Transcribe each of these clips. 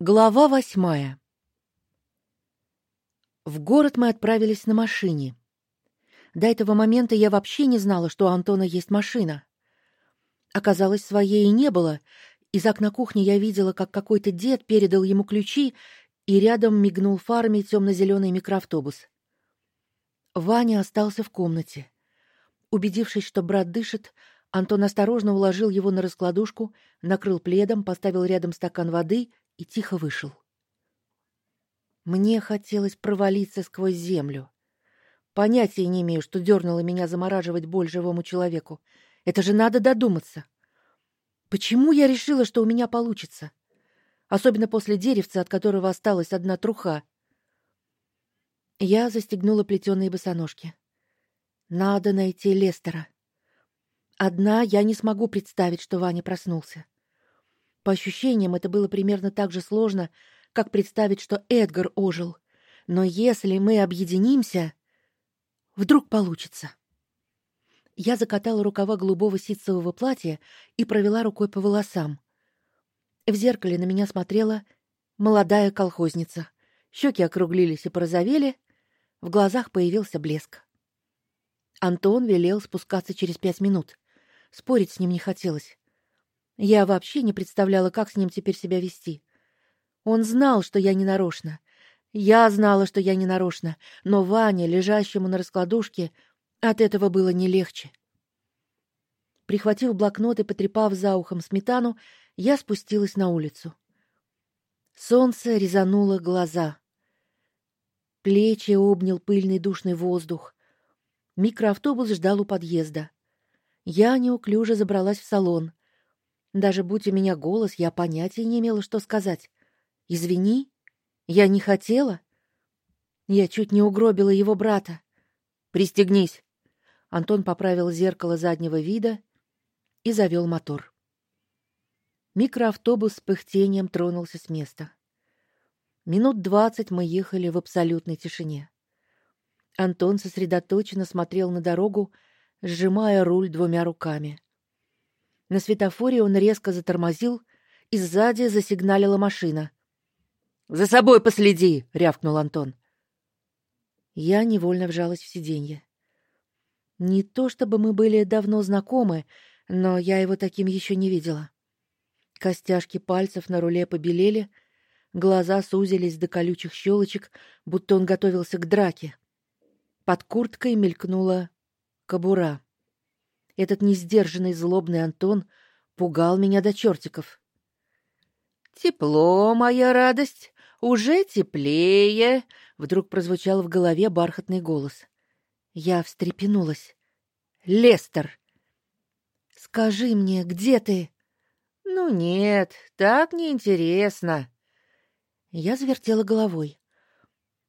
Глава восьмая. В город мы отправились на машине. До этого момента я вообще не знала, что у Антона есть машина. Оказалось, своей и не было. Из окна кухни я видела, как какой-то дед передал ему ключи, и рядом мигнул фарами темно зеленый микроавтобус. Ваня остался в комнате. Убедившись, что брат дышит, Антон осторожно уложил его на раскладушку, накрыл пледом, поставил рядом стакан воды и тихо вышел. Мне хотелось провалиться сквозь землю. Понятия не имею, что дернуло меня замораживать боль живому человеку. Это же надо додуматься. Почему я решила, что у меня получится? Особенно после деревца, от которого осталась одна труха. Я застегнула плетеные босоножки. Надо найти Лестера. Одна я не смогу представить, что Ваня проснулся. По ощущениям, это было примерно так же сложно, как представить, что Эдгар ожил. Но если мы объединимся, вдруг получится. Я закатала рукава голубого ситцевого платья и провела рукой по волосам. В зеркале на меня смотрела молодая колхозница. Щеки округлились и порозовели, в глазах появился блеск. Антон велел спускаться через пять минут. Спорить с ним не хотелось. Я вообще не представляла, как с ним теперь себя вести. Он знал, что я не нарочно. Я знала, что я не нарочно, но Ваня, лежащему на раскладушке, от этого было не легче. Прихватив блокнот и потрепав за ухом сметану, я спустилась на улицу. Солнце резануло глаза. Плечи обнял пыльный душный воздух. Микроавтобус ждал у подъезда. Я неуклюже забралась в салон. Даже будь у меня голос, я понятия не имела, что сказать. Извини, я не хотела. Я чуть не угробила его брата. Пристегнись. Антон поправил зеркало заднего вида и завел мотор. Микроавтобус с пыхтением тронулся с места. Минут двадцать мы ехали в абсолютной тишине. Антон сосредоточенно смотрел на дорогу, сжимая руль двумя руками. На светофоре он резко затормозил, и сзади засигналила машина. За собой последи, рявкнул Антон. Я невольно вжалась в сиденье. Не то чтобы мы были давно знакомы, но я его таким еще не видела. Костяшки пальцев на руле побелели, глаза сузились до колючих щелочек, будто он готовился к драке. Под курткой мелькнула кобура. Этот несдержанный злобный Антон пугал меня до чертиков. Тепло, моя радость, уже теплее, вдруг прозвучал в голове бархатный голос. Я встрепенулась. Лестер. Скажи мне, где ты? Ну нет, так неинтересно. Я завертела головой.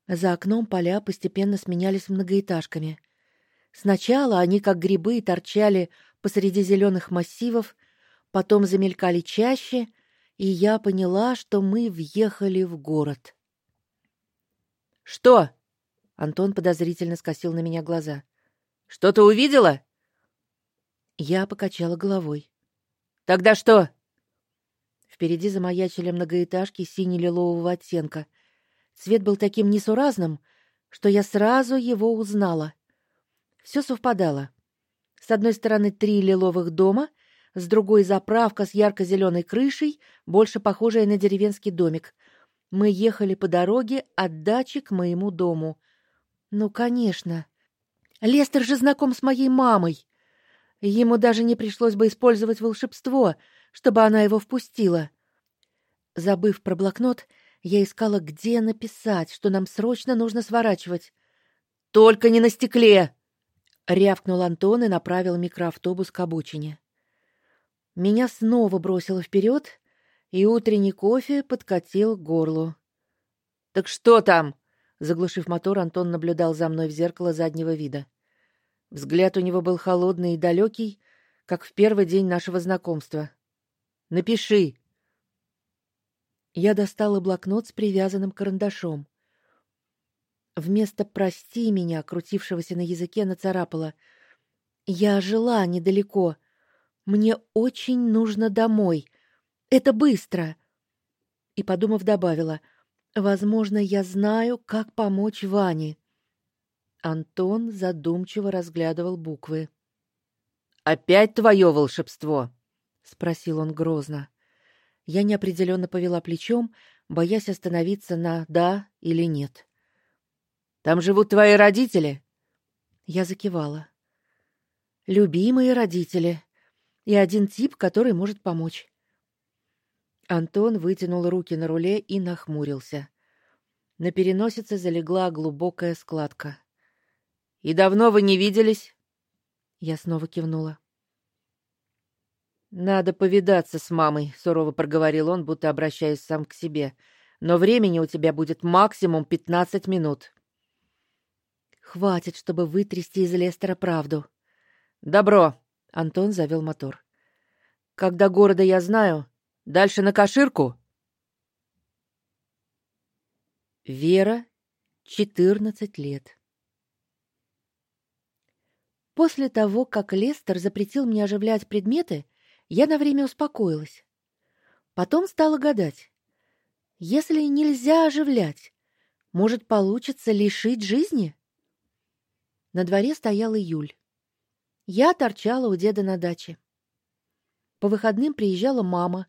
За окном поля постепенно сменялись многоэтажками. Сначала они как грибы торчали посреди зеленых массивов, потом замелькали чаще, и я поняла, что мы въехали в город. Что? Антон подозрительно скосил на меня глаза. Что-то увидела? Я покачала головой. Тогда что? Впереди замаячили многоэтажки сине-лилового оттенка. Цвет был таким несуразным, что я сразу его узнала. Все совпадало. С одной стороны три лиловых дома, с другой заправка с ярко зеленой крышей, больше похожая на деревенский домик. Мы ехали по дороге от дачи к моему дому. Ну, конечно. Лестер же знаком с моей мамой. Ему даже не пришлось бы использовать волшебство, чтобы она его впустила. Забыв про блокнот, я искала, где написать, что нам срочно нужно сворачивать. Только не на стекле, рявкнул Антон и направил микроавтобус к обочине. Меня снова бросило вперед, и утренний кофе подкатил к горлу. Так что там? Заглушив мотор, Антон наблюдал за мной в зеркало заднего вида. Взгляд у него был холодный и далекий, как в первый день нашего знакомства. Напиши. Я достала блокнот с привязанным карандашом. Вместо прости меня, крутившегося на языке, нацарапала: "Я жила недалеко. Мне очень нужно домой. Это быстро". и, подумав, добавила: "Возможно, я знаю, как помочь Ване". Антон задумчиво разглядывал буквы. Опять твое волшебство? спросил он грозно. Я неопределенно повела плечом, боясь остановиться на да или нет. Там живут твои родители? Я закивала. Любимые родители и один тип, который может помочь. Антон вытянул руки на руле и нахмурился. На переносице залегла глубокая складка. И давно вы не виделись? Я снова кивнула. Надо повидаться с мамой, сурово проговорил он, будто обращаясь сам к себе. Но времени у тебя будет максимум пятнадцать минут. Хватит, чтобы вытрясти из Лестера правду. Добро. Антон завел мотор. Когда города я знаю, дальше на Каширку. Вера, четырнадцать лет. После того, как Лестер запретил мне оживлять предметы, я на время успокоилась. Потом стала гадать: если нельзя оживлять, может, получится лишить жизни? На дворе стоял июль. Я торчала у деда на даче. По выходным приезжала мама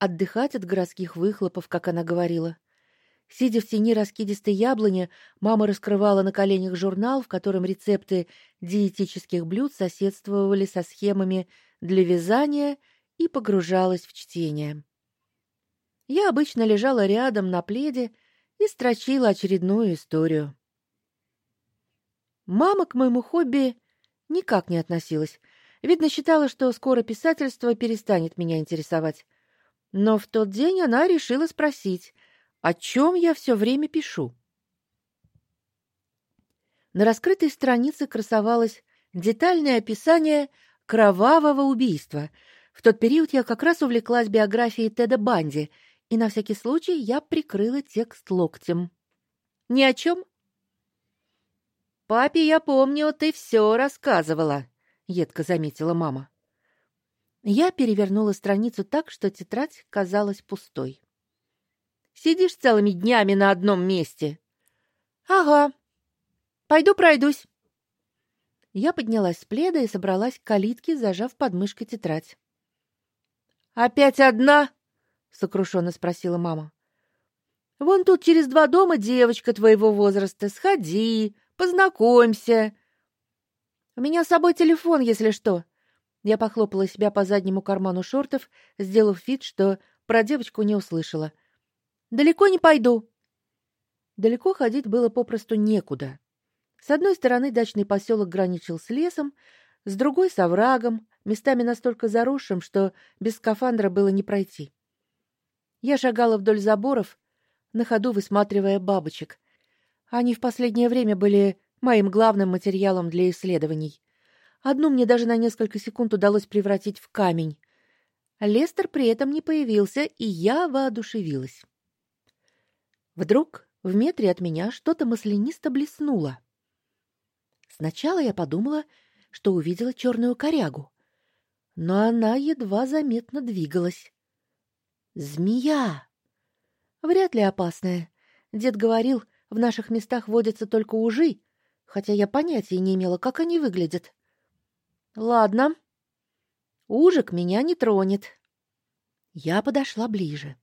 отдыхать от городских выхлопов, как она говорила. Сидя в тени раскидистой яблони, мама раскрывала на коленях журнал, в котором рецепты диетических блюд соседствовали со схемами для вязания и погружалась в чтение. Я обычно лежала рядом на пледе и строчила очередную историю. Мама к моему хобби никак не относилась. Видно, считала, что скоро писательство перестанет меня интересовать. Но в тот день она решила спросить, о чем я все время пишу. На раскрытой странице красовалось детальное описание кровавого убийства. В тот период я как раз увлеклась биографией Теда Банди, и на всякий случай я прикрыла текст локтем. Ни о чем. Папе, я помню, ты все рассказывала, едко заметила мама. Я перевернула страницу так, что тетрадь казалась пустой. Сидишь целыми днями на одном месте. Ага. Пойду пройдусь. Я поднялась с пледа и собралась к калитке, зажав под мышкой тетрадь. Опять одна? сокрушенно спросила мама. Вон тут через два дома девочка твоего возраста, сходи, познакомься. У меня с собой телефон, если что. Я похлопала себя по заднему карману шортов, сделав вид, что про девочку не услышала. Далеко не пойду. Далеко ходить было попросту некуда. С одной стороны дачный поселок граничил с лесом, с другой с оврагом, местами настолько заросшим, что без скафандра было не пройти. Я шагала вдоль заборов, на ходу высматривая бабочек. Они в последнее время были моим главным материалом для исследований. Одну мне даже на несколько секунд удалось превратить в камень. Лестер при этом не появился, и я воодушевилась. Вдруг в метре от меня что-то маслянисто блеснуло. Сначала я подумала, что увидела черную корягу, но она едва заметно двигалась. Змея. Вряд ли опасная. Дед говорил, в наших местах водятся только ужи, хотя я понятия не имела, как они выглядят. Ладно. Ужик меня не тронет. Я подошла ближе.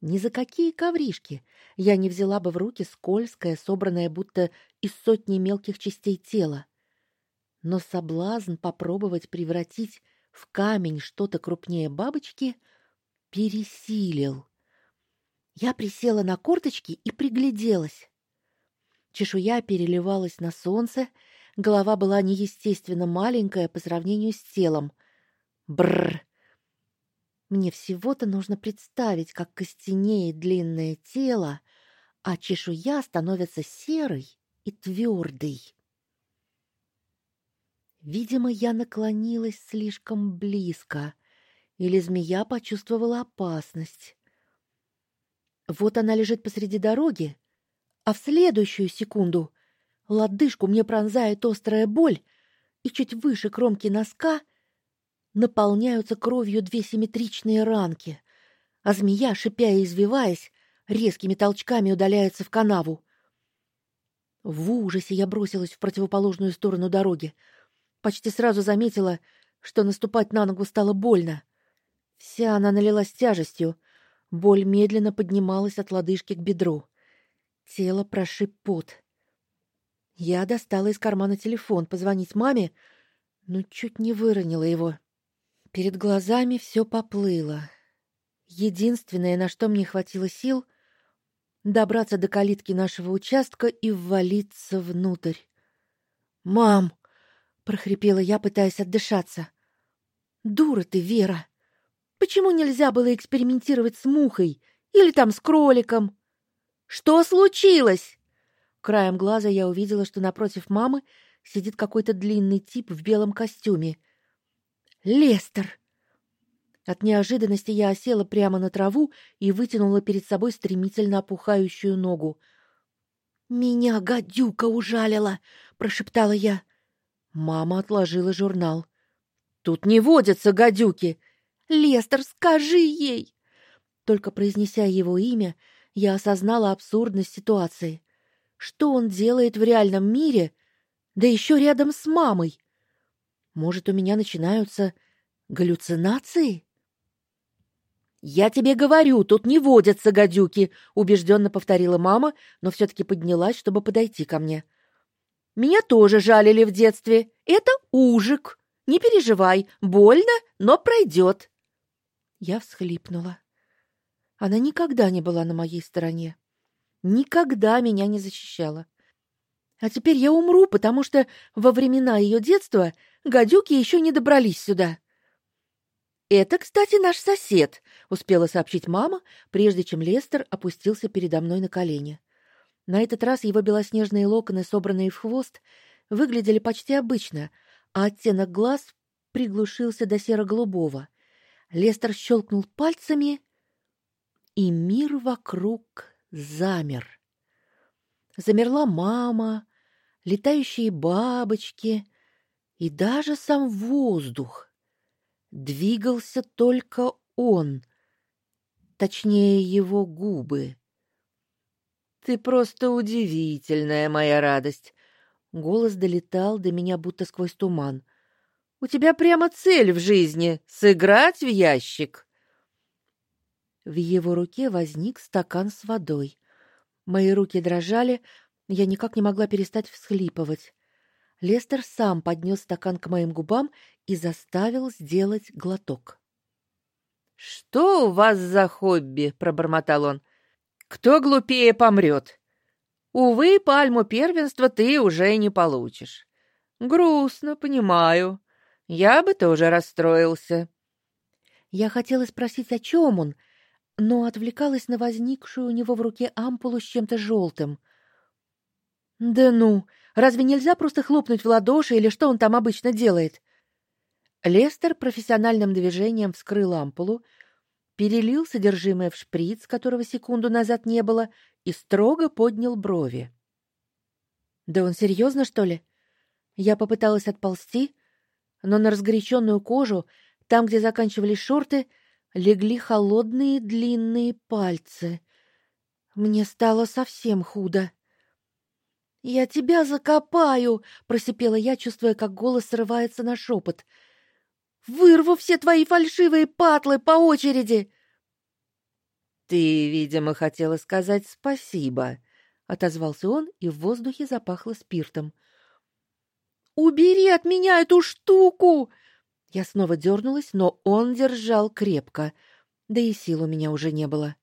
Ни за какие ковришки я не взяла бы в руки скользкое, собранное будто из сотни мелких частей тела. Но соблазн попробовать превратить в камень что-то крупнее бабочки пересилил. Я присела на корточки и пригляделась. Чешуя переливалась на солнце, голова была неестественно маленькая по сравнению с телом. Бррр. Мне всего-то нужно представить, как костенеет длинное тело, а чешуя становится серой и твердой. Видимо, я наклонилась слишком близко, или змея почувствовала опасность. Вот она лежит посреди дороги, а в следующую секунду лодыжку мне пронзает острая боль, и чуть выше кромки носка наполняются кровью две симметричные ранки. а змея, шипя и извиваясь, резкими толчками удаляется в канаву. В ужасе я бросилась в противоположную сторону дороги. Почти сразу заметила, что наступать на ногу стало больно. Вся она налилась тяжестью. Боль медленно поднималась от лодыжки к бедру. Тело прошиб пот. Я достала из кармана телефон позвонить маме, но чуть не выронила его. Перед глазами все поплыло. Единственное, на что мне хватило сил, добраться до калитки нашего участка и ввалиться внутрь. "Мам!" прохрипела я, пытаясь отдышаться. "Дура ты, Вера. Почему нельзя было экспериментировать с мухой или там с кроликом? Что случилось?" Краем глаза я увидела, что напротив мамы сидит какой-то длинный тип в белом костюме. Лестер. От неожиданности я осела прямо на траву и вытянула перед собой стремительно опухающую ногу. Меня гадюка ужалила, прошептала я. Мама отложила журнал. Тут не водятся гадюки. Лестер, скажи ей. Только произнеся его имя, я осознала абсурдность ситуации. Что он делает в реальном мире, да еще рядом с мамой? Может, у меня начинаются галлюцинации? Я тебе говорю, тут не водятся гадюки, убежденно повторила мама, но все таки поднялась, чтобы подойти ко мне. Меня тоже жалили в детстве. Это ужик. Не переживай, больно, но пройдет. Я всхлипнула. Она никогда не была на моей стороне никогда меня не защищала. А теперь я умру, потому что во времена ее детства гадюки еще не добрались сюда. Это, кстати, наш сосед, успела сообщить мама, прежде чем Лестер опустился передо мной на колени. На этот раз его белоснежные локоны, собранные в хвост, выглядели почти обычно, а оттенок глаз приглушился до серо-голубого. Лестер щелкнул пальцами, и мир вокруг замер. Замерла мама, летающие бабочки и даже сам воздух. Двигался только он, точнее его губы. Ты просто удивительная моя радость. Голос долетал до меня будто сквозь туман. У тебя прямо цель в жизни сыграть в ящик. В его руке возник стакан с водой. Мои руки дрожали, я никак не могла перестать всхлипывать. Лестер сам поднес стакан к моим губам и заставил сделать глоток. Что у вас за хобби, пробормотал он. Кто глупее помрет? Увы, пальму первенства ты уже не получишь. Грустно, понимаю. Я бы тоже расстроился. Я хотела спросить, о чем он, но отвлекалась на возникшую у него в руке ампулу с чем-то желтым. Да ну, разве нельзя просто хлопнуть в ладоши или что он там обычно делает? Лестер профессиональным движением вскрыл ампулу, перелил содержимое в шприц, которого секунду назад не было, и строго поднял брови. Да он серьезно, что ли? Я попыталась отползти, но на разгоряченную кожу, там, где заканчивались шорты, легли холодные длинные пальцы. Мне стало совсем худо. Я тебя закопаю, просипела я, чувствуя, как голос срывается на шепот. Вырву все твои фальшивые патлы по очереди. Ты, видимо, хотела сказать спасибо, отозвался он, и в воздухе запахло спиртом. Убери от меня эту штуку, я снова дернулась, но он держал крепко, да и сил у меня уже не было.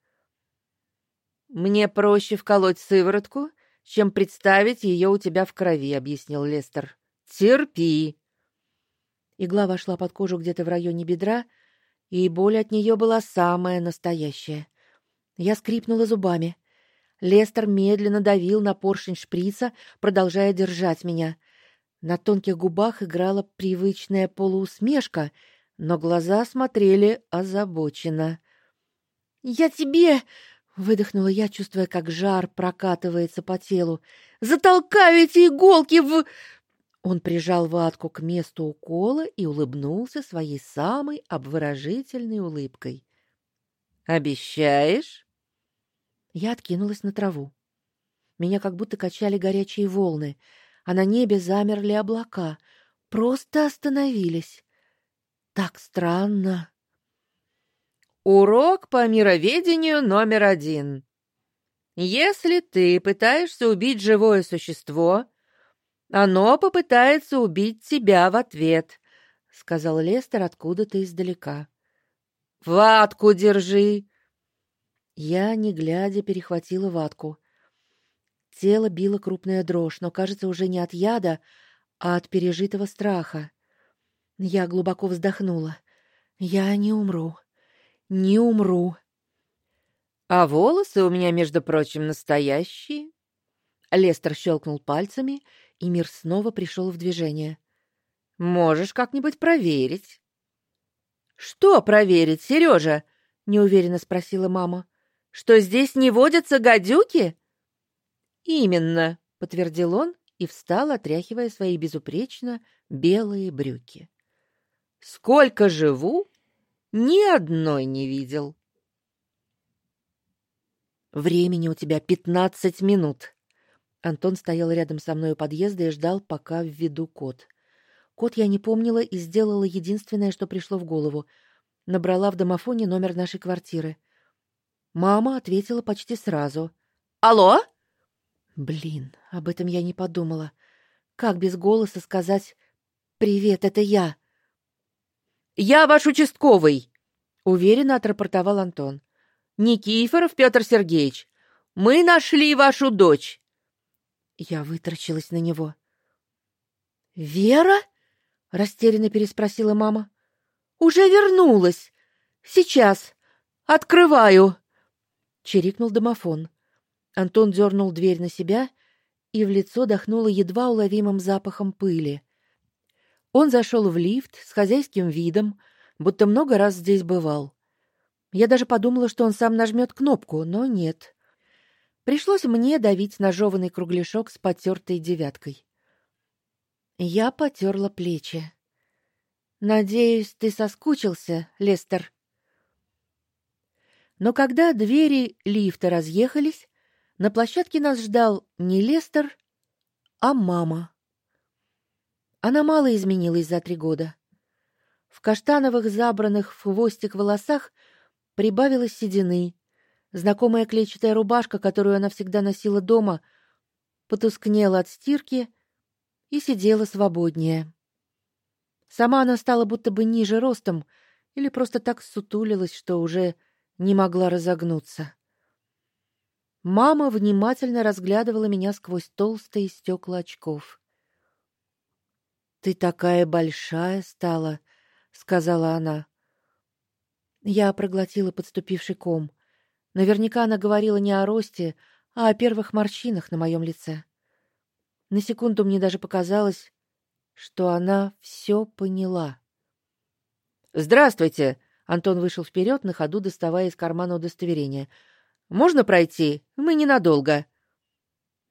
Мне проще вколоть сыворотку, чем представить ее у тебя в крови, объяснил Лестер. Терпи. Игла вошла под кожу где-то в районе бедра, и боль от нее была самая настоящая. Я скрипнула зубами. Лестер медленно давил на поршень шприца, продолжая держать меня. На тонких губах играла привычная полуусмешка, но глаза смотрели озабоченно. "Я тебе", выдохнула я, чувствуя, как жар прокатывается по телу. "Затолкаю эти иголки в Он прижал ватку к месту укола и улыбнулся своей самой обворожительной улыбкой. Обещаешь? Я откинулась на траву. Меня как будто качали горячие волны, а на небе замерли облака, просто остановились. Так странно. Урок по мироведению номер один. Если ты пытаешься убить живое существо, оно попытается убить тебя в ответ, сказал Лестер откуда-то издалека. Ватку держи. Я, не глядя, перехватила ватку. Тело било крупная дрожь, но, кажется, уже не от яда, а от пережитого страха. Я глубоко вздохнула. Я не умру. Не умру. А волосы у меня, между прочим, настоящие. Лестер щелкнул пальцами, и мир снова пришел в движение. Можешь как-нибудь проверить. Что проверить, Сережа? неуверенно спросила мама. Что здесь не водятся гадюки? Именно, подтвердил он и встал, отряхивая свои безупречно белые брюки. Сколько живу, ни одной не видел. Времени у тебя пятнадцать минут. Антон стоял рядом со мной у подъезда и ждал, пока введу код. Код я не помнила и сделала единственное, что пришло в голову. Набрала в домофоне номер нашей квартиры. Мама ответила почти сразу. Алло? Блин, об этом я не подумала. Как без голоса сказать: "Привет, это я"? Я ваш участковый, уверенно отрапортовал Антон. Никифоров Петр Сергеевич, мы нашли вашу дочь. Я вытаращилась на него. Вера? растерянно переспросила мама. Уже вернулась. Сейчас. Открываю. Чирикнул домофон. Антон дернул дверь на себя, и в лицо дохнуло едва уловимым запахом пыли. Он зашел в лифт с хозяйским видом, будто много раз здесь бывал. Я даже подумала, что он сам нажмет кнопку, но нет. Пришлось мне давить на жеванный кругляшок с потертой девяткой. Я потерла плечи. Надеюсь, ты соскучился, Лестер. Но когда двери лифта разъехались, на площадке нас ждал не Лестер, а мама. Она мало изменилась за три года. В каштановых забранных в хвостик волосах Прибавилось седины. Знакомая клетчатая рубашка, которую она всегда носила дома, потускнела от стирки и сидела свободнее. Сама она стала будто бы ниже ростом или просто так сутулилась, что уже не могла разогнуться. Мама внимательно разглядывала меня сквозь толстые стекла очков. Ты такая большая стала, сказала она. Я проглотила подступивший ком. Наверняка она говорила не о росте, а о первых морщинах на моем лице. На секунду мне даже показалось, что она все поняла. Здравствуйте, Антон вышел вперед, на ходу доставая из кармана удостоверение. Можно пройти? Мы ненадолго.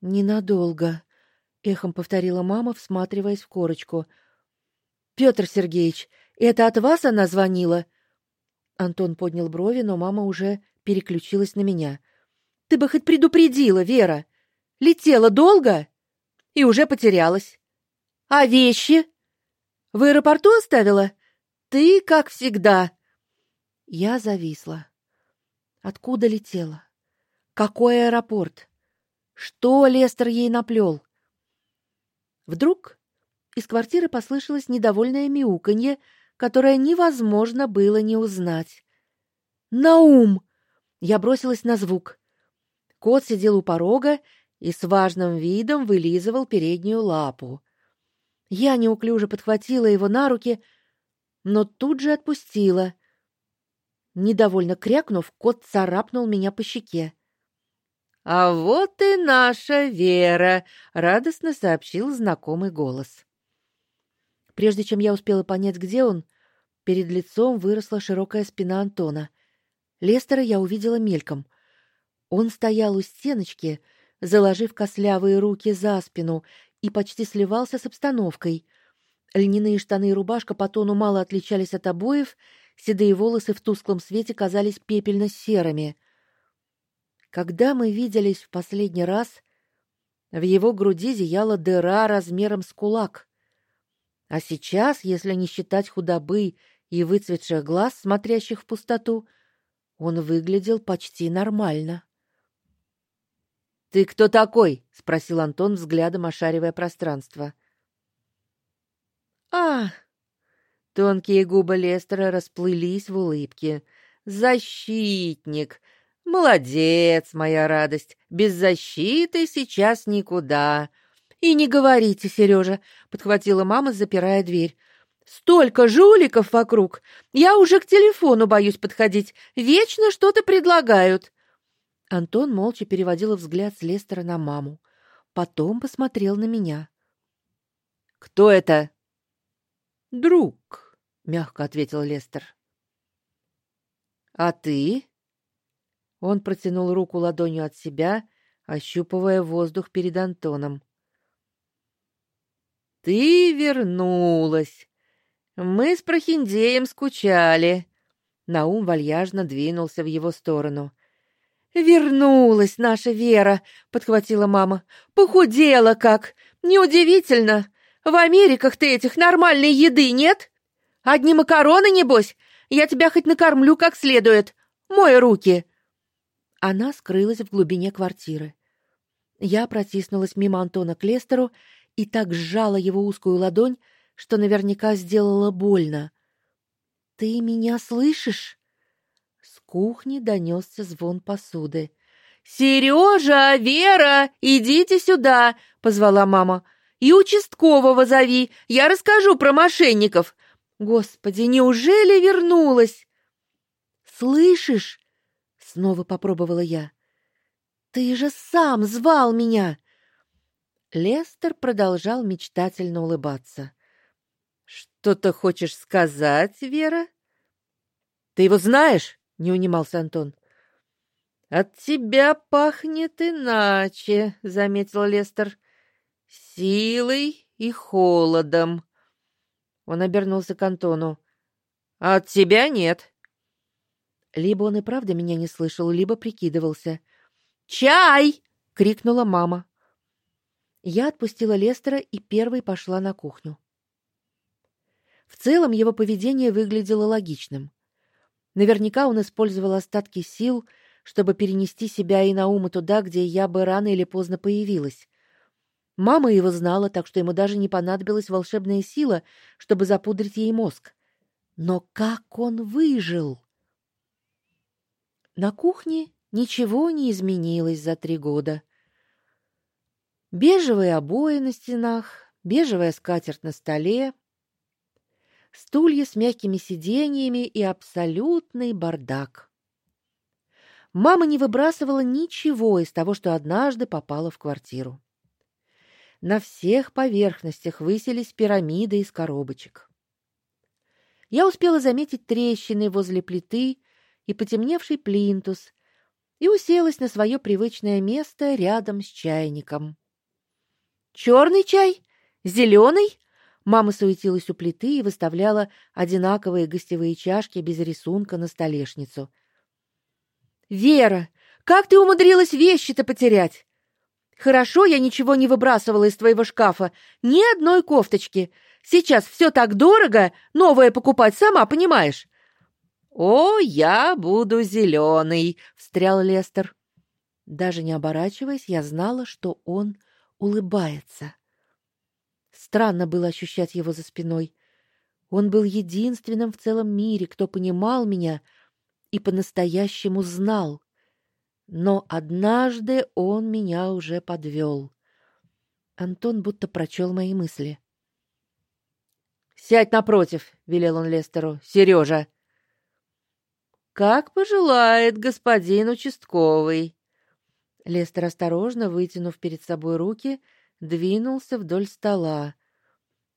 Ненадолго, эхом повторила мама, всматриваясь в корочку. Петр Сергеевич, это от вас она звонила? Антон поднял брови, но мама уже переключилась на меня. Ты бы хоть предупредила, Вера. Летела долго и уже потерялась. А вещи в аэропорту оставила? Ты, как всегда. Я зависла. Откуда летела? Какой аэропорт? Что Лестер ей наплел? Вдруг из квартиры послышалось недовольное мяуканье, которое невозможно было не узнать. Наум! Я бросилась на звук. Кот сидел у порога и с важным видом вылизывал переднюю лапу. Я неуклюже подхватила его на руки, но тут же отпустила. Недовольно крякнув, кот царапнул меня по щеке. А вот и наша Вера, радостно сообщил знакомый голос. Прежде чем я успела понять, где он, перед лицом выросла широкая спина Антона. Лестера я увидела мельком. Он стоял у стеночки, заложив костлявые руки за спину и почти сливался с обстановкой. Льняные штаны и рубашка по тону мало отличались от обоев, седые волосы в тусклом свете казались пепельно-серыми. Когда мы виделись в последний раз, в его груди зияла дыра размером с кулак. А сейчас, если не считать худобы и выцветших глаз, смотрящих в пустоту, он выглядел почти нормально. Ты кто такой? спросил Антон, взглядом ошаривая пространство. А! Тонкие губы Лестера расплылись в улыбке. Защитник. Молодец, моя радость. Без защиты сейчас никуда. И не говорите, Сережа, подхватила мама, запирая дверь. Столько жуликов вокруг. Я уже к телефону боюсь подходить. Вечно что-то предлагают. Антон молча переводил взгляд с Лестера на маму, потом посмотрел на меня. Кто это? Друг, мягко ответил Лестер. А ты? Он протянул руку ладонью от себя, ощупывая воздух перед Антоном. Ты вернулась. Мы с Прохиндеем скучали. Наум вальяжно двинулся в его сторону. Вернулась наша Вера, подхватила мама. Похудела как. Неудивительно. В Америках ты этих нормальной еды нет? Одни макароны небось. Я тебя хоть накормлю как следует. Мой руки. Она скрылась в глубине квартиры. Я протиснулась мимо Антона к Лестеру и так сжала его узкую ладонь, что наверняка сделала больно. Ты меня слышишь? кухни донесся звон посуды. Сережа, Вера, идите сюда, позвала мама. И участкового зови, я расскажу про мошенников. Господи, неужели вернулась? Слышишь? Снова попробовала я. Ты же сам звал меня. Лестер продолжал мечтательно улыбаться. Что ты хочешь сказать, Вера? Ты его знаешь? не унимался Антон. От тебя пахнет иначе, заметил Лестер. Силой и холодом. Он обернулся к Антону. А от тебя нет. Либо он и правда меня не слышал, либо прикидывался. "Чай!" крикнула мама. Я отпустила Лестера и первой пошла на кухню. В целом его поведение выглядело логичным. Наверняка он использовал остатки сил, чтобы перенести себя и Наума туда, где я бы рано или поздно появилась. Мама его знала, так что ему даже не понадобилась волшебная сила, чтобы запудрить ей мозг. Но как он выжил? На кухне ничего не изменилось за три года. Бежевые обои на стенах, бежевая скатерть на столе, стулья с мягкими сиденьями и абсолютный бардак. Мама не выбрасывала ничего из того, что однажды попало в квартиру. На всех поверхностях высились пирамиды из коробочек. Я успела заметить трещины возле плиты и потемневший плинтус и уселась на свое привычное место рядом с чайником. «Черный чай? зеленый?» Мама суетилась у плиты и выставляла одинаковые гостевые чашки без рисунка на столешницу. Вера, как ты умудрилась вещи-то потерять? Хорошо, я ничего не выбрасывала из твоего шкафа, ни одной кофточки. Сейчас все так дорого, новое покупать сама понимаешь. О, я буду зеленый, встрял Лестер. Даже не оборачиваясь, я знала, что он улыбается. Странно было ощущать его за спиной. Он был единственным в целом мире, кто понимал меня и по-настоящему знал. Но однажды он меня уже подвел. Антон будто прочел мои мысли. Сядь напротив, велел он Лестеру. Сережа. Как пожелает господин участковый. Лестер осторожно вытянув перед собой руки, двинулся вдоль стола.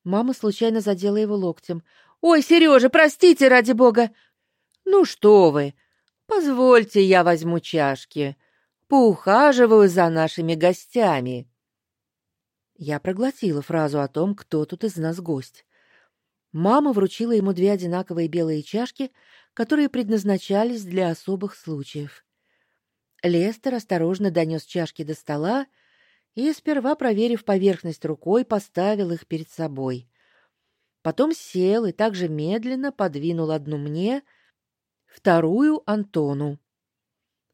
Мама случайно задела его локтем. Ой, Сережа, простите ради бога. Ну что вы? Позвольте, я возьму чашки. Поухаживаю за нашими гостями. Я проглотила фразу о том, кто тут из нас гость. Мама вручила ему две одинаковые белые чашки, которые предназначались для особых случаев. Лестер осторожно донес чашки до стола и сперва, проверив поверхность рукой, поставил их перед собой. Потом сел и также медленно подвинул одну мне, вторую Антону.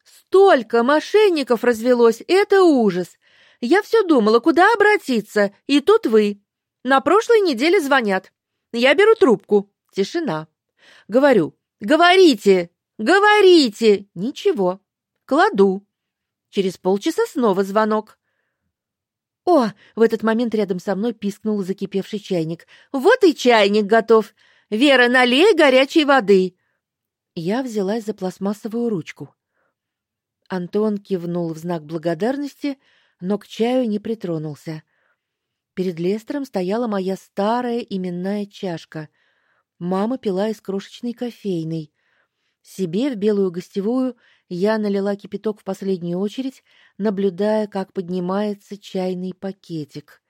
Столько мошенников развелось, это ужас. Я все думала, куда обратиться, и тут вы. На прошлой неделе звонят. Я беру трубку. Тишина. Говорю: "Говорите, говорите". Ничего. Кладу. Через полчаса снова звонок. О, в этот момент рядом со мной пискнул закипевший чайник. Вот и чайник готов. Вера, налей горячей воды. Я взялась за пластмассовую ручку. Антон кивнул в знак благодарности, но к чаю не притронулся. Перед Лестером стояла моя старая именная чашка. Мама пила из крошечной кофейной. Себе в белую гостевую я налила кипяток в последнюю очередь, наблюдая, как поднимается чайный пакетик.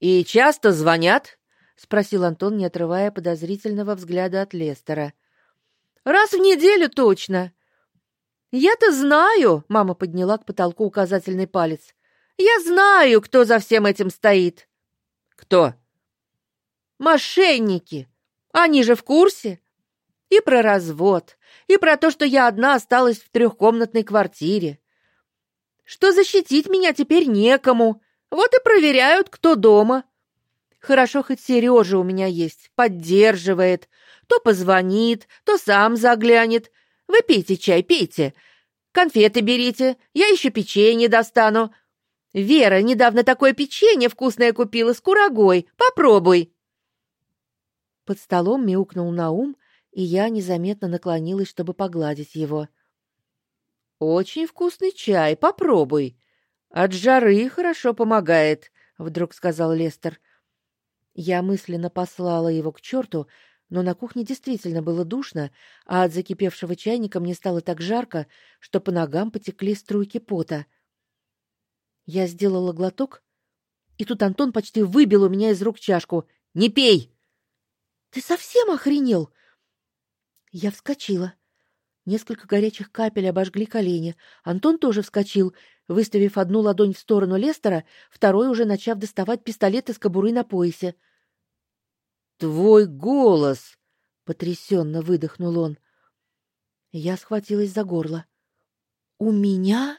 И часто звонят? спросил Антон, не отрывая подозрительного взгляда от Лестера. Раз в неделю точно. Я-то знаю, мама подняла к потолку указательный палец. Я знаю, кто за всем этим стоит. Кто? Мошенники. Они же в курсе. И про развод, и про то, что я одна осталась в трехкомнатной квартире. Что защитить меня теперь некому. Вот и проверяют, кто дома. Хорошо хоть Сережа у меня есть, поддерживает. То позвонит, то сам заглянет. Вы пейте чай, пейте. Конфеты берите, я еще печенье достану. Вера недавно такое печенье вкусное купила с курагой. Попробуй. Под столом мяукнул Наум, и я незаметно наклонилась, чтобы погладить его. Очень вкусный чай, попробуй. От жары хорошо помогает, вдруг сказал Лестер. Я мысленно послала его к черту, но на кухне действительно было душно, а от закипевшего чайника мне стало так жарко, что по ногам потекли струйки пота. Я сделала глоток, и тут Антон почти выбил у меня из рук чашку. "Не пей!" "Ты совсем охренел?" Я вскочила. Несколько горячих капель обожгли колени. Антон тоже вскочил, выставив одну ладонь в сторону Лестера, второй уже начав доставать пистолет из кобуры на поясе. Твой голос, потрясенно выдохнул он. Я схватилась за горло. У меня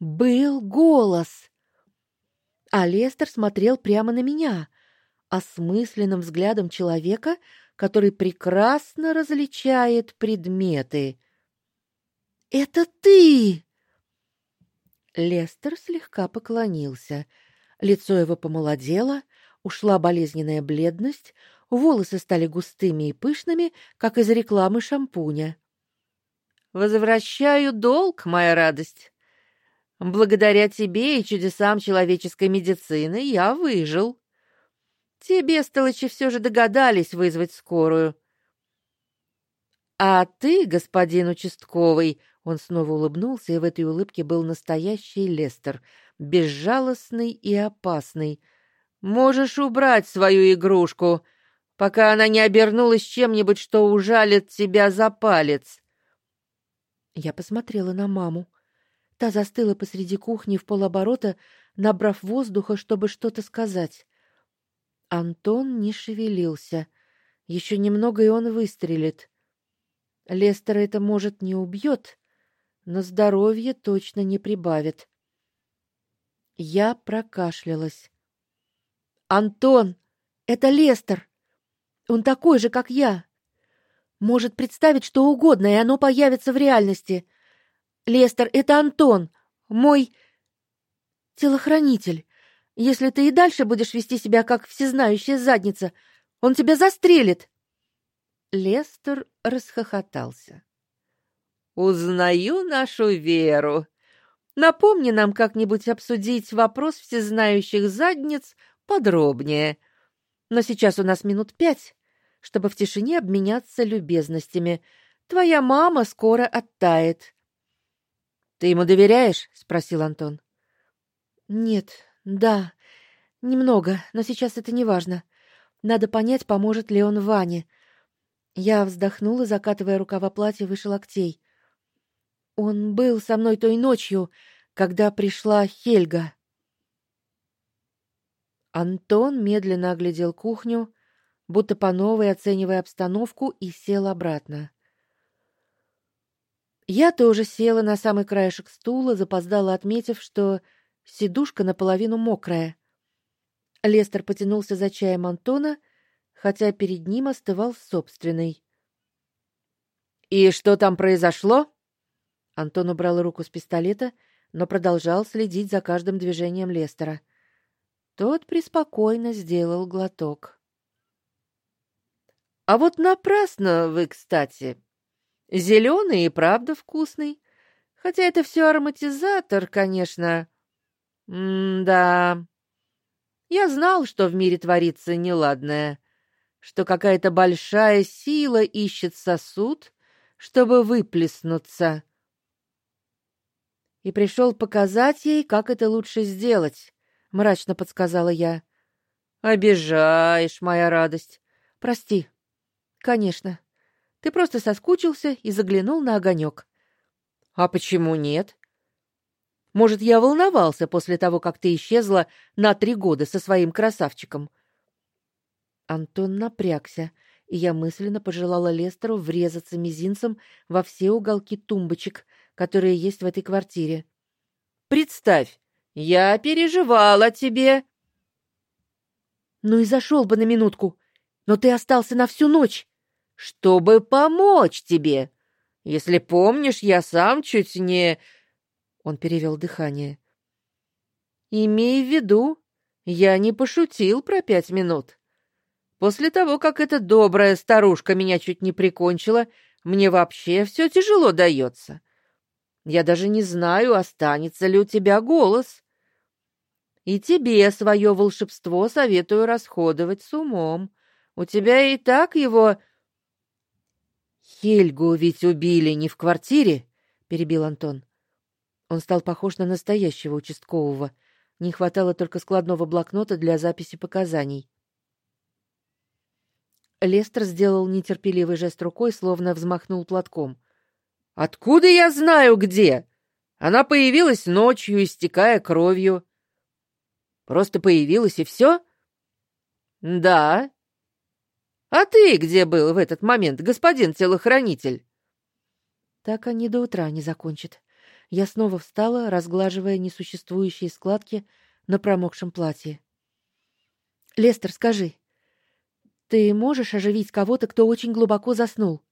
был голос. А Лестер смотрел прямо на меня, осмысленным взглядом человека, который прекрасно различает предметы. Это ты. Лестер слегка поклонился. Лицо его помолодело, ушла болезненная бледность, волосы стали густыми и пышными, как из рекламы шампуня. Возвращаю долг, моя радость. Благодаря тебе и чудесам человеческой медицины я выжил. Тебе, столычи, все же догадались вызвать скорую. А ты, господин участковый, он снова улыбнулся, и в этой улыбке был настоящий Лестер, безжалостный и опасный. Можешь убрать свою игрушку, пока она не обернулась чем-нибудь, что ужалит тебя за палец. Я посмотрела на маму. Та застыла посреди кухни в полоборота, набрав воздуха, чтобы что-то сказать. Антон не шевелился. Еще немного, и он выстрелит. Лестера это может не убьет, но здоровье точно не прибавит. Я прокашлялась. Антон, это Лестер. Он такой же, как я. Может представить что угодно, и оно появится в реальности. Лестер, это Антон, мой телохранитель. Если ты и дальше будешь вести себя как всезнающая задница, он тебя застрелит. Лестер расхохотался. Узнаю нашу Веру. Напомни нам как-нибудь обсудить вопрос всезнающих задниц подробнее. Но сейчас у нас минут пять, чтобы в тишине обменяться любезностями. Твоя мама скоро оттает. Ты ему доверяешь? спросил Антон. Нет, да, немного, но сейчас это не важно. Надо понять, поможет ли он Ване. Я вздохнула, закатывая рукава платья выше локтей. Он был со мной той ночью, когда пришла Хельга. Антон медленно оглядел кухню, будто по новой оценивая обстановку, и сел обратно. Я тоже села на самый краешек стула, запоздала, отметив, что сидушка наполовину мокрая. Лестер потянулся за чаем Антона, хотя перед ним остывал собственный. И что там произошло? Антон убрал руку с пистолета, но продолжал следить за каждым движением Лестера. Тот преспокойно сделал глоток. А вот напрасно вы, кстати. Зеленый и правда вкусный, хотя это все ароматизатор, конечно. М-да. Я знал, что в мире творится неладное, что какая-то большая сила ищет сосуд, чтобы выплеснуться. И пришел показать ей, как это лучше сделать, мрачно подсказала я. Обижаешь, моя радость. Прости. Конечно. Ты просто соскучился и заглянул на огонек. А почему нет? Может, я волновался после того, как ты исчезла на три года со своим красавчиком. Антон напрягся, и я мысленно пожелала Лестеру врезаться мизинцем во все уголки тумбочек, которые есть в этой квартире. Представь, я переживала тебе. Ну и зашел бы на минутку, но ты остался на всю ночь, чтобы помочь тебе. Если помнишь, я сам чуть не Он перевел дыхание. Имей в виду, я не пошутил про пять минут. После того, как эта добрая старушка меня чуть не прикончила, мне вообще все тяжело дается. Я даже не знаю, останется ли у тебя голос. И тебе свое волшебство советую расходовать с умом. У тебя и так его Хельгу ведь убили не в квартире, перебил Антон. Он стал похож на настоящего участкового. Не хватало только складного блокнота для записи показаний. Лестер сделал нетерпеливый жест рукой, словно взмахнул платком. Откуда я знаю где? Она появилась ночью, истекая кровью. Просто появилась и все? Да. А ты где был в этот момент, господин телохранитель? Так они до утра не закончат. Я снова встала, разглаживая несуществующие складки на промокшем платье. Лестер, скажи, ты можешь оживить кого-то, кто очень глубоко заснул?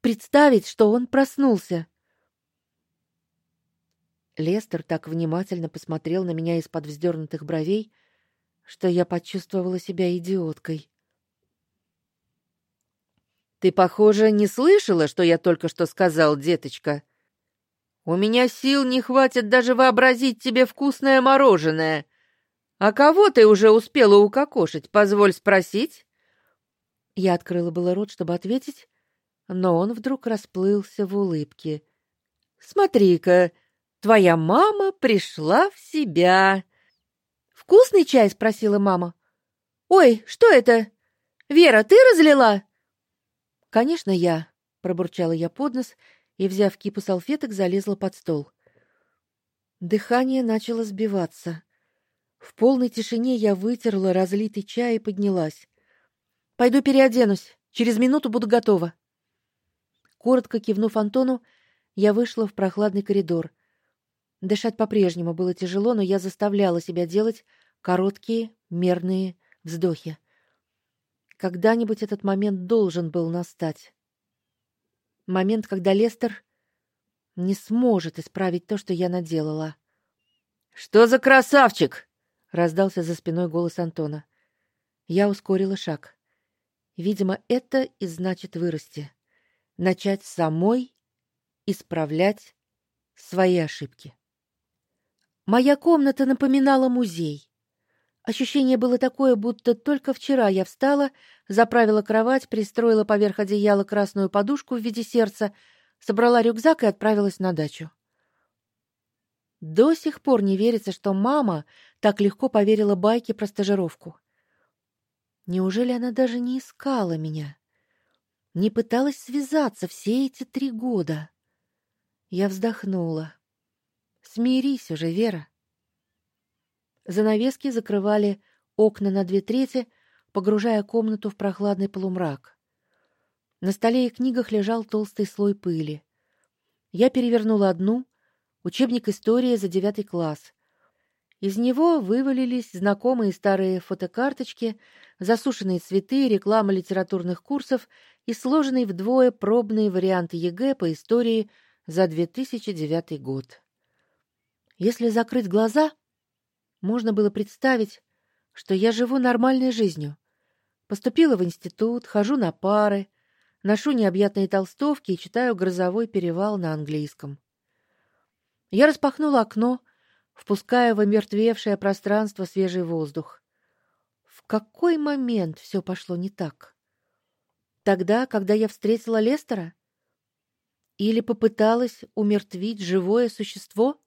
Представить, что он проснулся. Лестер так внимательно посмотрел на меня из-под вздернутых бровей, что я почувствовала себя идиоткой. Ты, похоже, не слышала, что я только что сказал, деточка. У меня сил не хватит даже вообразить тебе вкусное мороженое. А кого ты уже успела укокошить, позволь спросить? Я открыла было рот, чтобы ответить, но он вдруг расплылся в улыбке. Смотри-ка, твоя мама пришла в себя. Вкусный чай, спросила мама. Ой, что это? Вера, ты разлила? Конечно, я, пробурчала я под нос и, взяв кипу салфеток, залезла под стол. Дыхание начало сбиваться. В полной тишине я вытерла разлитый чай и поднялась. Пойду переоденусь. Через минуту буду готова. Коротко кивнув Антону, я вышла в прохладный коридор. Дышать по-прежнему было тяжело, но я заставляла себя делать короткие, мерные вздохи. Когда-нибудь этот момент должен был настать. Момент, когда Лестер не сможет исправить то, что я наделала. Что за красавчик? раздался за спиной голос Антона. Я ускорила шаг. Видимо, это и значит вырасти, начать самой исправлять свои ошибки. Моя комната напоминала музей. Ощущение было такое, будто только вчера я встала, заправила кровать, пристроила поверх одеяла красную подушку в виде сердца, собрала рюкзак и отправилась на дачу. До сих пор не верится, что мама так легко поверила байке про стажировку. Неужели она даже не искала меня? Не пыталась связаться все эти три года? Я вздохнула. Смирись уже, Вера. Занавески закрывали окна на две трети, погружая комнату в прохладный полумрак. На столе и книгах лежал толстый слой пыли. Я перевернула одну, учебник истории за девятый класс. Из него вывалились знакомые старые фотокарточки, засушенные цветы, реклама литературных курсов и сложенный вдвое пробный вариант ЕГЭ по истории за 2009 год. Если закрыть глаза, можно было представить, что я живу нормальной жизнью. Поступила в институт, хожу на пары, ношу необъятные толстовки и читаю Грозовой перевал на английском. Я распахнула окно, впуская в омертвевшее пространство свежий воздух. В какой момент все пошло не так? Тогда, когда я встретила Лестера? Или попыталась умертвить живое существо?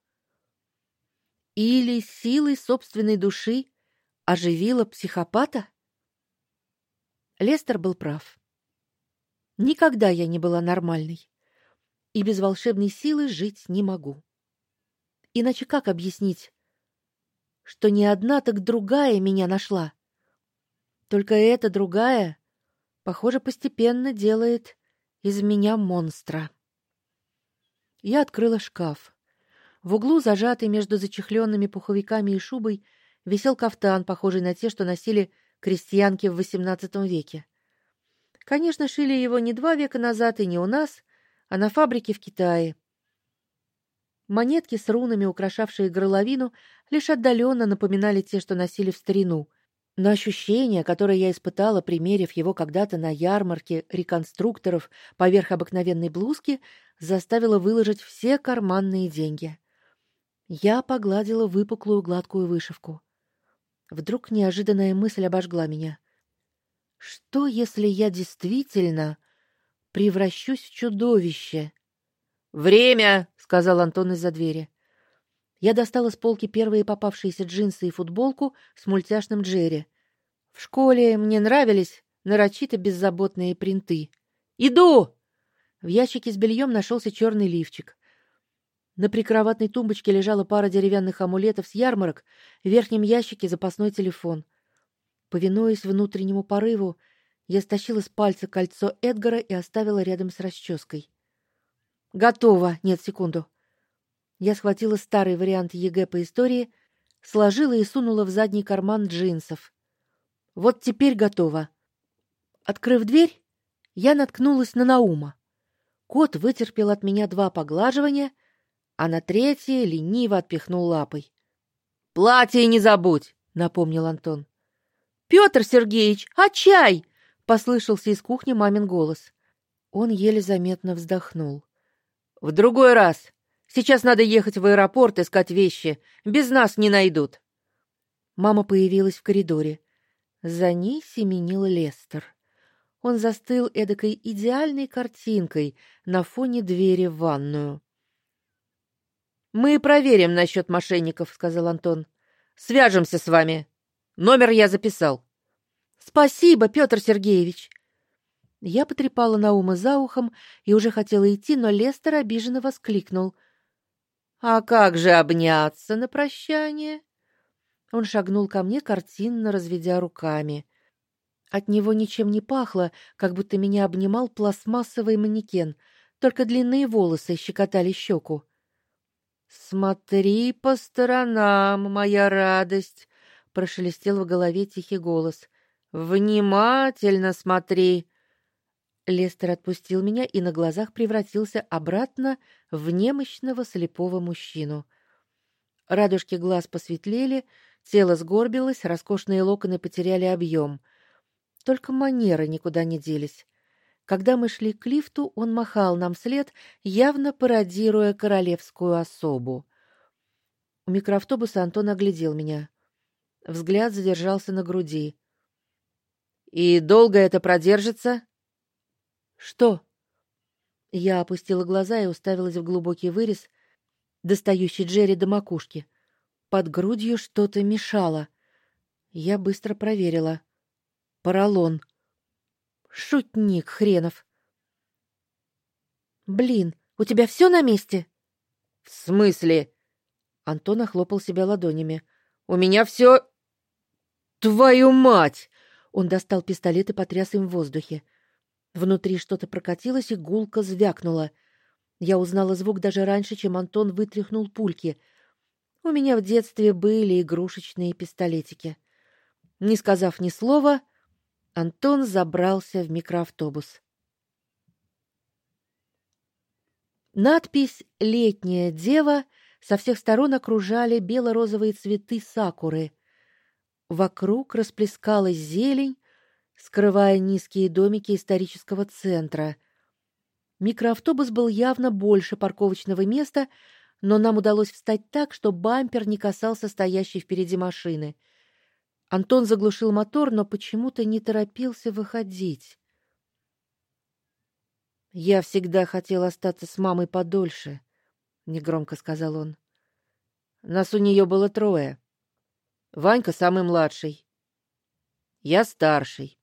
Или силой собственной души оживила психопата? Лестер был прав. Никогда я не была нормальной, и без волшебной силы жить не могу. Иначе как объяснить, что не одна, так другая меня нашла? Только эта другая, похоже, постепенно делает из меня монстра. Я открыла шкаф. В углу, зажатый между зачехленными пуховиками и шубой, висел кафтан, похожий на те, что носили крестьянки в XVIII веке. Конечно, шили его не два века назад и не у нас, а на фабрике в Китае. Монетки с рунами, украшавшие горловину, лишь отдаленно напоминали те, что носили в старину. Но ощущение, которое я испытала, примерив его когда-то на ярмарке реконструкторов поверх обыкновенной блузки, заставило выложить все карманные деньги. Я погладила выпуклую гладкую вышивку. Вдруг неожиданная мысль обожгла меня. Что, если я действительно превращусь в чудовище? Время, сказал Антон из-за двери. Я достала с полки первые попавшиеся джинсы и футболку с мультяшным Джерри. В школе мне нравились нарочито беззаботные принты. Иду. В ящике с бельем нашелся черный лифчик. На прикроватной тумбочке лежала пара деревянных амулетов с ярмарок, в верхнем ящике запасной телефон. Повинуясь внутреннему порыву, я стащила с пальца кольцо Эдгара и оставила рядом с расческой. Готово. Нет, секунду. Я схватила старый вариант ЕГЭ по истории, сложила и сунула в задний карман джинсов. Вот теперь готово. Открыв дверь, я наткнулась на Наума. Кот вытерпел от меня два поглаживания, а на третье лениво отпихнул лапой. Платье не забудь, напомнил Антон. Петр Сергеевич, а чай? послышался из кухни мамин голос. Он еле заметно вздохнул. В другой раз. Сейчас надо ехать в аэропорт искать вещи. Без нас не найдут. Мама появилась в коридоре. За ней семенил Лестер. Он застыл эдакой идеальной картинкой на фоне двери в ванную. Мы проверим насчет мошенников, сказал Антон. Свяжемся с вами. Номер я записал. Спасибо, Петр Сергеевич. Я потрепала Наума за ухом и уже хотела идти, но Лестер обиженно воскликнул: "А как же обняться на прощание?" Он шагнул ко мне, картинно разведя руками. От него ничем не пахло, как будто меня обнимал пластмассовый манекен, только длинные волосы щекотали щеку. Смотри по сторонам, моя радость, прошелестел в голове тихий голос. Внимательно смотри. Лестер отпустил меня и на глазах превратился обратно в немощного слепого мужчину. Радужки глаз посветлели, тело сгорбилось, роскошные локоны потеряли объем. Только манеры никуда не делись. Когда мы шли к лифту, он махал нам вслед, явно пародируя королевскую особу. У микроавтобуса Антон оглядел меня. Взгляд задержался на груди. И долго это продержится? Что? Я опустила глаза и уставилась в глубокий вырез, достающий Джерри до макушки. Под грудью что-то мешало. Я быстро проверила. Поролон. Шутник хренов. Блин, у тебя все на месте? В смысле? Антон охлопал себя ладонями. У меня все Твою мать! Он достал пистолет и потряс им в воздухе. Внутри что-то прокатилось и гулко звякнуло. Я узнала звук даже раньше, чем Антон вытряхнул пульки. У меня в детстве были игрушечные пистолетики. Не сказав ни слова, Антон забрался в микроавтобус. Надпись Летняя дева со всех сторон окружали бело-розовые цветы сакуры. Вокруг расплескалась зелень, скрывая низкие домики исторического центра. Микроавтобус был явно больше парковочного места, но нам удалось встать так, что бампер не касался стоящей впереди машины. Антон заглушил мотор, но почему-то не торопился выходить. Я всегда хотел остаться с мамой подольше, негромко сказал он. Нас у нее было трое. Ванька самый младший. Я старший.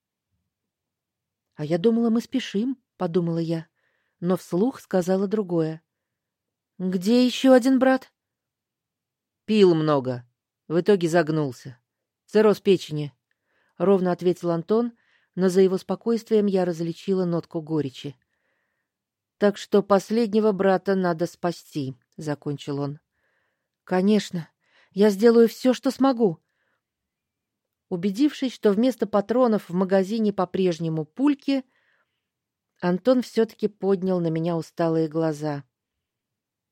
А я думала, мы спешим, подумала я, но вслух сказала другое. Где еще один брат? Пил много. В итоге загнулся. Цирроз печени, ровно ответил Антон, но за его спокойствием я различила нотку горечи. Так что последнего брата надо спасти, закончил он. Конечно, я сделаю все, что смогу. Убедившись, что вместо патронов в магазине по-прежнему пульки, Антон все таки поднял на меня усталые глаза.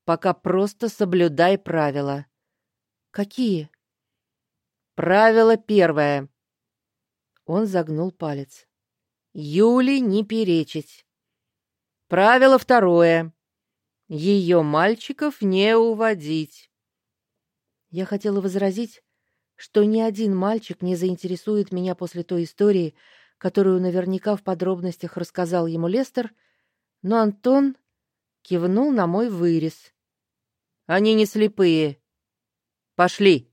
Пока просто соблюдай правила. Какие? Правило первое. Он загнул палец. Юли не перечить. Правило второе. Ее мальчиков не уводить. Я хотела возразить, что ни один мальчик не заинтересует меня после той истории, которую наверняка в подробностях рассказал ему Лестер, но Антон кивнул на мой вырез. Они не слепые. Пошли.